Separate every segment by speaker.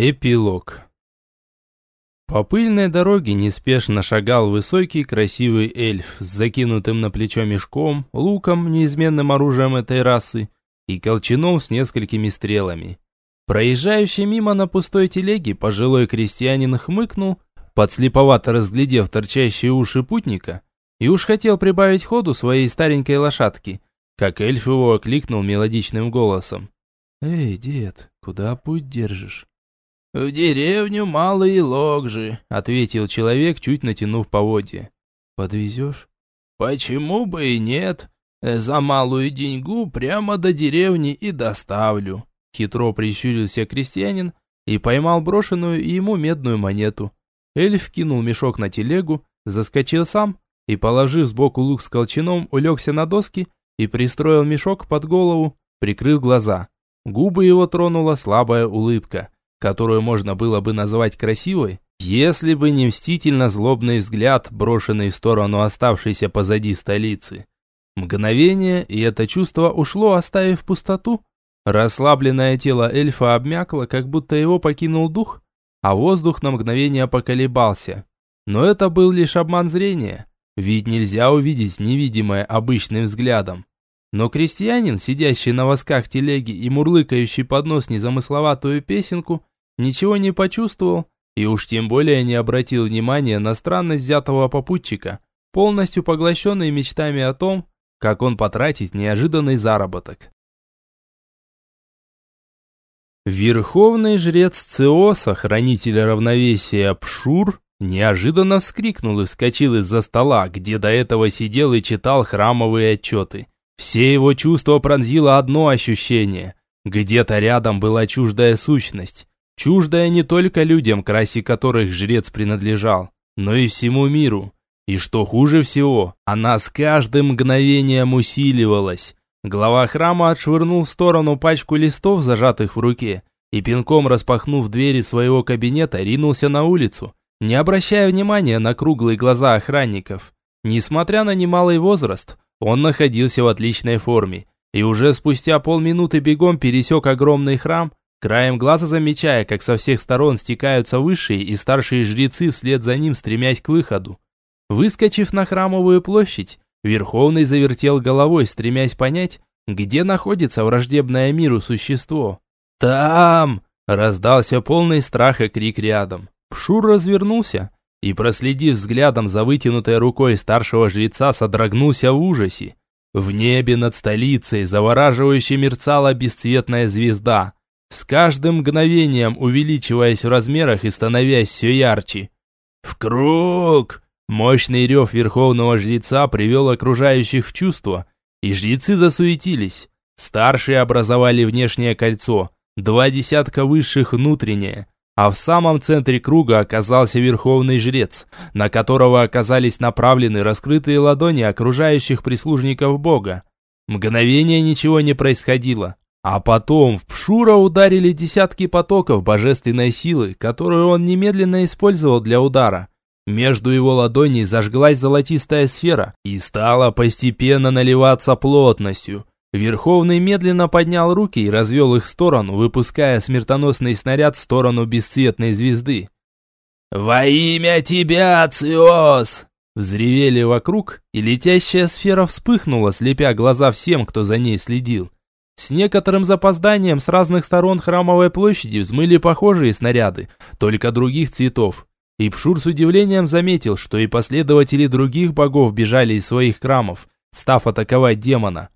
Speaker 1: Эпилог. По пыльной дороге неспешно шагал высокий красивый эльф с закинутым на плечо мешком, луком, неизменным оружием этой расы, и колчаном с несколькими стрелами. Проезжающий мимо на пустой телеге пожилой крестьянин хмыкнул, подслеповато разглядев торчащие уши путника, и уж хотел прибавить ходу своей старенькой лошадки, как эльф его окликнул мелодичным голосом. «Эй, дед, куда путь держишь?»
Speaker 2: «В деревню Малые Логжи», — ответил человек, чуть натянув поводья.
Speaker 1: «Подвезешь?»
Speaker 2: «Почему бы и нет? За малую деньгу прямо до деревни и доставлю».
Speaker 1: Хитро прищурился крестьянин и поймал брошенную ему медную монету. Эльф кинул мешок на телегу, заскочил сам и, положив сбоку лук с колчаном, улегся на доски и пристроил мешок под голову, прикрыв глаза. Губы его тронула слабая улыбка которую можно было бы назвать красивой, если бы не мстительно злобный взгляд, брошенный в сторону оставшейся позади столицы. Мгновение, и это чувство ушло, оставив пустоту. Расслабленное тело эльфа обмякло, как будто его покинул дух, а воздух на мгновение поколебался. Но это был лишь обман зрения, ведь нельзя увидеть невидимое обычным взглядом. Но крестьянин, сидящий на восках телеги и мурлыкающий под нос незамысловатую песенку, ничего не почувствовал и уж тем более не обратил внимания на странность взятого попутчика, полностью поглощенный мечтами о том, как он потратит неожиданный заработок. Верховный жрец Циоса, хранитель равновесия Пшур, неожиданно вскрикнул и вскочил из-за стола, где до этого сидел и читал храмовые отчеты. Все его чувства пронзило одно ощущение. Где-то рядом была чуждая сущность. Чуждая не только людям, к расе которых жрец принадлежал, но и всему миру. И что хуже всего, она с каждым мгновением усиливалась. Глава храма отшвырнул в сторону пачку листов, зажатых в руке, и пинком распахнув двери своего кабинета, ринулся на улицу, не обращая внимания на круглые глаза охранников. Несмотря на немалый возраст, он находился в отличной форме и уже спустя полминуты бегом пересек огромный храм, краем глаза замечая, как со всех сторон стекаются высшие и старшие жрецы вслед за ним, стремясь к выходу. Выскочив на храмовую площадь, Верховный завертел головой, стремясь понять, где находится враждебное миру существо. «Там!» – раздался полный страха крик рядом. Пшур развернулся и, проследив взглядом за вытянутой рукой старшего жреца, содрогнулся в ужасе. В небе над столицей завораживающе мерцала бесцветная звезда, с каждым мгновением увеличиваясь в размерах и становясь все ярче. «В круг!» Мощный рев верховного жреца привел окружающих в чувство, и жрецы засуетились. Старшие образовали внешнее кольцо, два десятка высших внутреннее – а в самом центре круга оказался верховный жрец, на которого оказались направлены раскрытые ладони окружающих прислужников бога. Мгновение ничего не происходило, а потом в Пшура ударили десятки потоков божественной силы, которую он немедленно использовал для удара. Между его ладоней зажглась золотистая сфера и стала постепенно наливаться плотностью, Верховный медленно поднял руки и развел их в сторону, выпуская смертоносный снаряд в сторону бесцветной звезды. «Во имя тебя, Циос!» Взревели вокруг, и летящая сфера вспыхнула, слепя глаза всем, кто за ней следил. С некоторым запозданием с разных сторон храмовой площади взмыли похожие снаряды, только других цветов. И Пшур с удивлением заметил, что и последователи других богов бежали из своих храмов, став атаковать демона.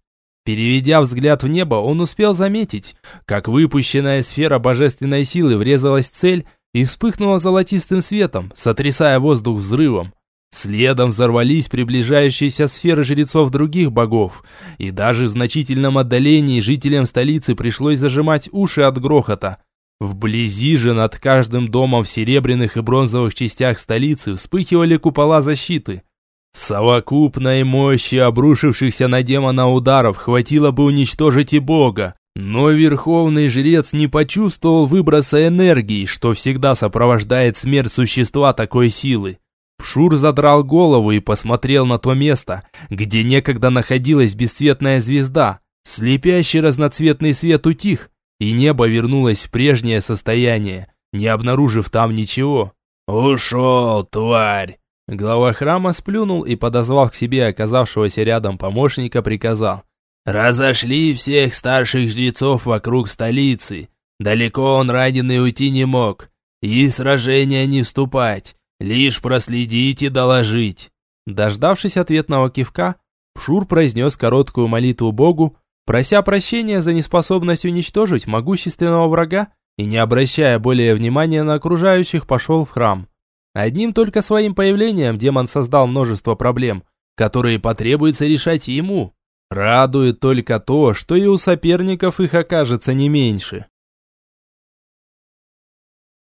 Speaker 1: Переведя взгляд в небо, он успел заметить, как выпущенная сфера божественной силы врезалась в цель и вспыхнула золотистым светом, сотрясая воздух взрывом. Следом взорвались приближающиеся сферы жрецов других богов, и даже в значительном отдалении жителям столицы пришлось зажимать уши от грохота. Вблизи же над каждым домом в серебряных и бронзовых частях столицы вспыхивали купола защиты – Совокупной мощи обрушившихся на демона ударов хватило бы уничтожить и бога, но верховный жрец не почувствовал выброса энергии, что всегда сопровождает смерть существа такой силы. Пшур задрал голову и посмотрел на то место, где некогда находилась бесцветная звезда. Слепящий разноцветный свет утих, и небо вернулось в прежнее состояние. не обнаружив там ничего.
Speaker 2: «Ушел, тварь!»
Speaker 1: Глава храма сплюнул и, подозвав к себе оказавшегося рядом помощника, приказал.
Speaker 2: «Разошли всех старших жрецов вокруг столицы. Далеко он раненый уйти не мог. И сражения не вступать, лишь проследить и доложить».
Speaker 1: Дождавшись ответного кивка, Пшур произнес короткую молитву Богу, прося прощения за неспособность уничтожить могущественного врага и, не обращая более внимания на окружающих, пошел в храм. Одним только своим появлением демон создал множество проблем, которые потребуется решать ему. Радует только то, что и у соперников их окажется не меньше.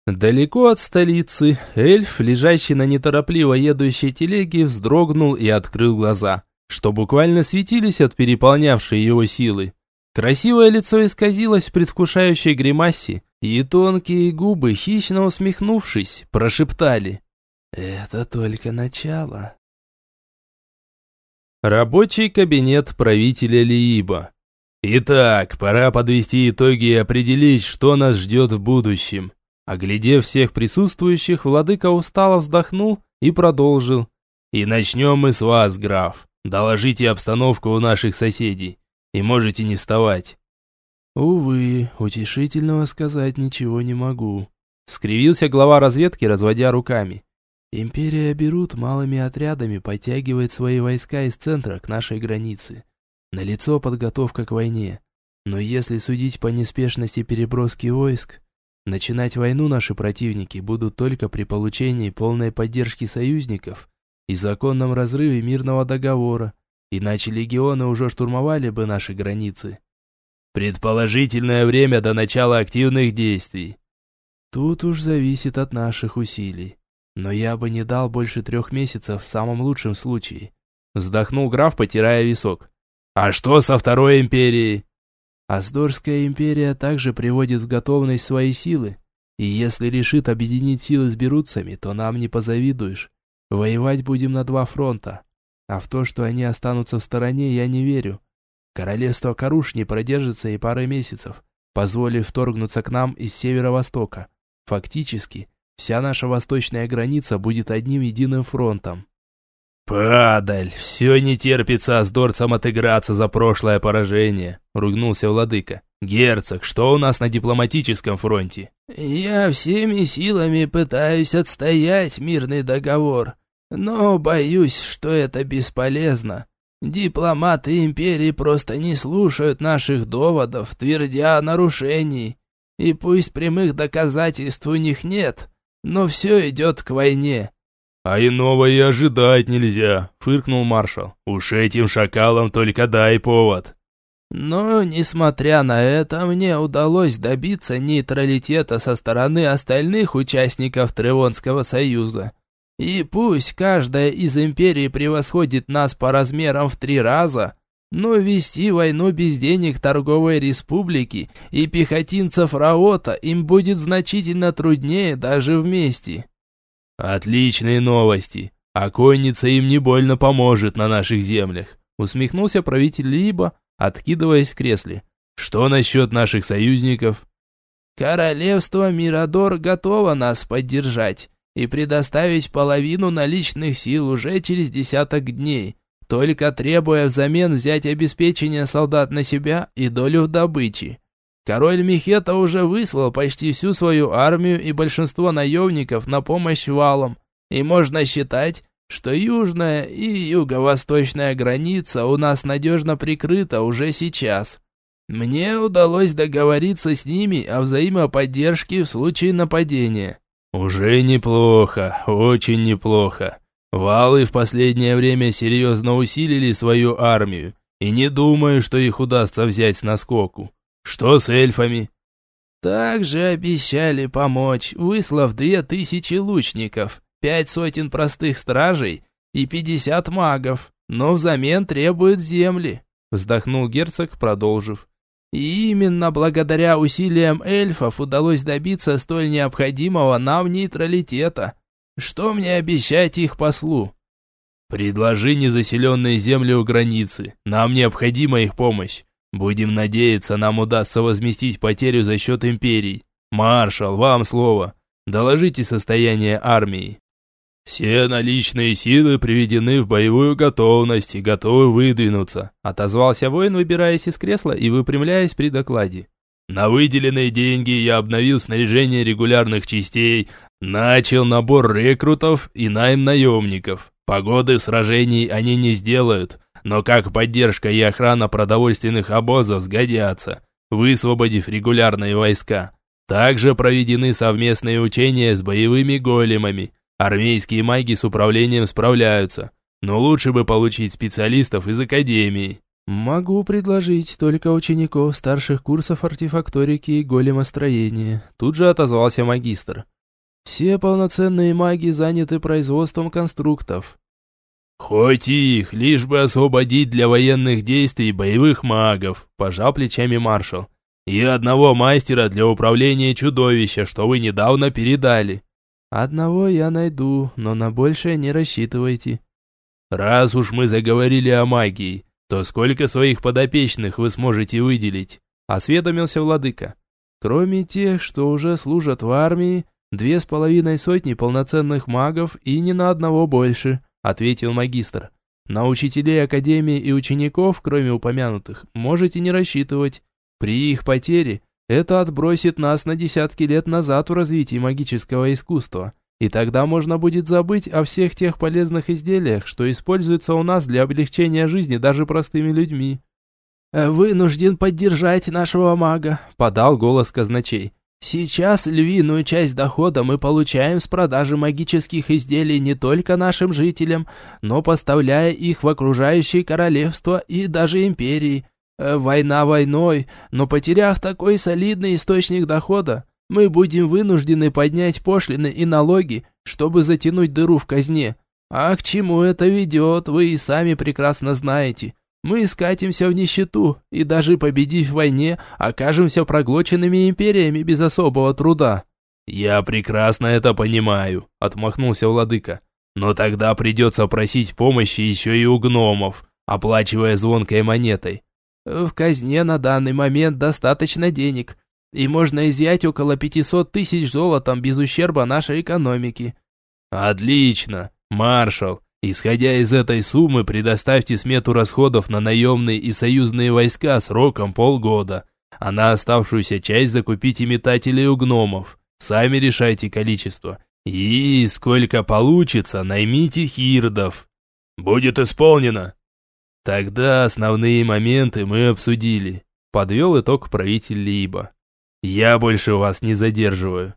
Speaker 1: Далеко от столицы, эльф, лежащий на неторопливо едущей телеге, вздрогнул и открыл глаза, что буквально светились от переполнявшей его силы. Красивое лицо исказилось в предвкушающей гримасе, и тонкие губы, хищно усмехнувшись, прошептали «Это только начало». Рабочий кабинет правителя Лииба. Итак, пора подвести итоги и определить, что нас ждет в будущем. Оглядев всех присутствующих, владыка устало вздохнул и продолжил. И начнем мы с вас, граф. Доложите обстановку у наших соседей и можете не вставать».
Speaker 3: «Увы, утешительного сказать ничего не могу», —
Speaker 1: скривился глава разведки, разводя руками.
Speaker 3: «Империя Берут малыми отрядами подтягивает свои войска из центра к нашей границе. Налицо подготовка к войне. Но если судить по неспешности переброски войск, начинать войну наши противники будут только при получении полной поддержки союзников и законном разрыве мирного договора, Иначе легионы уже штурмовали бы наши границы.
Speaker 1: Предположительное время до начала активных действий.
Speaker 3: Тут уж зависит от наших усилий. Но я бы не дал больше трех месяцев в самом лучшем случае.
Speaker 1: Вздохнул граф, потирая висок. А что со Второй Империей?
Speaker 3: Аздорская империя также приводит в готовность свои силы. И если решит объединить силы с берутцами, то нам не позавидуешь. Воевать будем на два фронта. А в то, что они останутся в стороне, я не верю. Королевство Каруш не продержится и пары месяцев, позволив вторгнуться к нам из северо-востока. Фактически, вся наша восточная граница будет одним единым фронтом.
Speaker 1: «Падаль, все не терпится аздорцам отыграться за прошлое поражение», — ругнулся владыка. «Герцог, что у нас на дипломатическом фронте?»
Speaker 2: «Я всеми силами пытаюсь отстоять мирный договор, но боюсь, что это бесполезно. Дипломаты империи просто не слушают наших доводов, твердя о нарушении. И пусть прямых доказательств у них нет, но все идет к войне.
Speaker 1: «А иного и ожидать нельзя», — фыркнул маршал. «Уж этим шакалам только дай повод».
Speaker 2: Но, несмотря на это, мне удалось добиться нейтралитета со стороны остальных участников Тревонского союза. И пусть каждая из империй превосходит нас по размерам в три раза, но вести войну без денег торговой республики и пехотинцев Раота им будет значительно труднее даже вместе.
Speaker 1: Отличные новости. А конница им не больно поможет на наших землях, усмехнулся правитель Либа, откидываясь в кресле. Что насчет наших союзников?
Speaker 2: Королевство Мирадор готово нас поддержать и предоставить половину наличных сил уже через десяток дней, только требуя взамен взять обеспечение солдат на себя и долю в добыче. Король Мехета уже выслал почти всю свою армию и большинство наемников на помощь валам, и можно считать, что южная и юго-восточная граница у нас надежно прикрыта уже сейчас. Мне удалось договориться с ними о взаимоподдержке в случае нападения.
Speaker 1: «Уже неплохо, очень неплохо. Валы в последнее время серьезно усилили свою армию, и не думаю, что их удастся взять с наскоку. Что с эльфами?»
Speaker 2: «Также обещали помочь, выслав две тысячи лучников, пять сотен простых стражей и пятьдесят магов, но взамен требуют земли», вздохнул герцог, продолжив. И именно благодаря усилиям эльфов удалось добиться столь необходимого нам нейтралитета. Что мне обещать их послу?
Speaker 1: Предложи незаселенные земли у границы. Нам необходима их помощь. Будем надеяться, нам удастся возместить потерю за счет империй. Маршал, вам слово. Доложите состояние армии».
Speaker 2: «Все наличные силы приведены в боевую готовность и готовы выдвинуться»,
Speaker 1: отозвался воин, выбираясь из кресла и выпрямляясь при докладе.
Speaker 2: «На выделенные деньги я обновил снаряжение регулярных частей, начал набор рекрутов и найм наемников. Погоды сражений они не сделают, но как поддержка и охрана продовольственных обозов сгодятся, высвободив регулярные войска. Также проведены совместные учения с боевыми големами» Армейские маги с управлением справляются, но лучше бы получить специалистов из академии.
Speaker 3: Могу предложить только учеников старших курсов артефакторики и големостроения. Тут же отозвался магистр. Все полноценные маги заняты производством конструктов.
Speaker 2: «Хоть их, лишь бы освободить для военных действий боевых магов», – пожал плечами маршал. «И одного мастера для управления чудовища, что вы недавно передали».
Speaker 3: «Одного я найду, но на большее не рассчитывайте».
Speaker 2: «Раз уж мы заговорили о магии, то сколько своих подопечных вы сможете выделить?»
Speaker 1: Осведомился владыка.
Speaker 3: «Кроме тех, что уже служат в армии, две с половиной сотни полноценных магов и ни на одного больше», ответил магистр. «На учителей академии и учеников, кроме упомянутых, можете не рассчитывать. При их потере это отбросит нас на десятки лет назад в развитии магического искусства. И тогда можно будет забыть о всех тех полезных изделиях, что используются у нас для облегчения жизни даже простыми людьми.
Speaker 2: «Э, «Вынужден поддержать нашего мага», – подал голос казначей. «Сейчас львиную часть дохода мы получаем с продажи магических изделий не только нашим жителям, но поставляя их в окружающие королевства и даже империи. Э, война войной, но потеряв такой солидный источник дохода, мы будем вынуждены поднять пошлины и налоги, чтобы затянуть дыру в казне. А к чему это ведет, вы и сами прекрасно знаете. Мы скатимся в нищету и даже победив в войне, окажемся проглоченными империями без особого труда».
Speaker 1: «Я прекрасно это понимаю», — отмахнулся владыка. «Но тогда придется просить помощи еще и у гномов, оплачивая звонкой монетой.
Speaker 2: В казне на данный момент достаточно денег, и можно изъять около 500 тысяч золотом без ущерба нашей экономики».
Speaker 1: «Отлично, маршал. Исходя из этой суммы, предоставьте смету расходов на наемные и союзные войска сроком полгода, а на оставшуюся часть закупите метателей у гномов. Сами решайте количество. И сколько получится, наймите хирдов».
Speaker 2: «Будет исполнено»,
Speaker 1: Тогда основные моменты мы обсудили. Подвел итог правитель Либо. Я больше вас не задерживаю.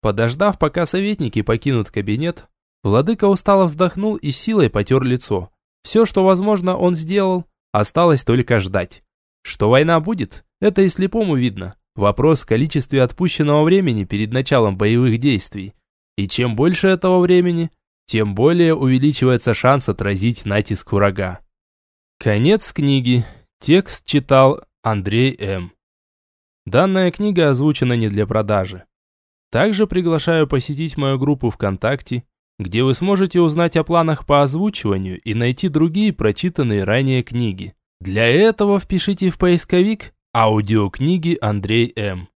Speaker 1: Подождав, пока советники покинут кабинет, владыка устало вздохнул и силой потер лицо. Все, что возможно, он сделал, осталось только ждать. Что война будет, это и слепому видно. Вопрос в количестве отпущенного времени перед началом боевых действий. И чем больше этого времени, тем более увеличивается шанс отразить натиск врага. Конец книги. Текст читал Андрей М. Данная книга озвучена не для продажи. Также приглашаю посетить мою группу ВКонтакте, где вы сможете узнать о планах по озвучиванию и найти другие прочитанные ранее книги. Для этого впишите в поисковик «Аудиокниги Андрей М».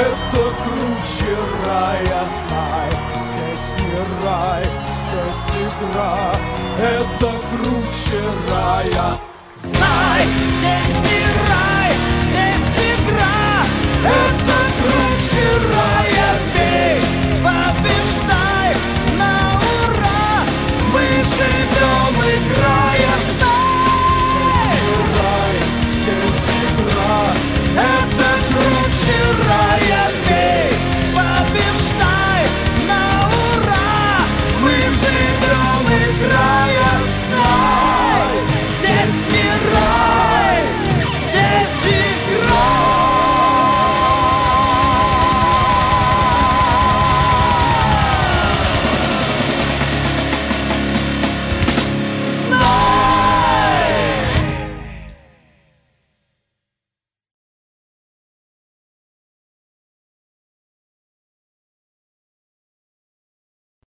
Speaker 4: Это круче рая,
Speaker 1: знай. Здесь не рай, здесь игра. Это круче рая. Знай, здесь не рай, здесь игра. Это круче рая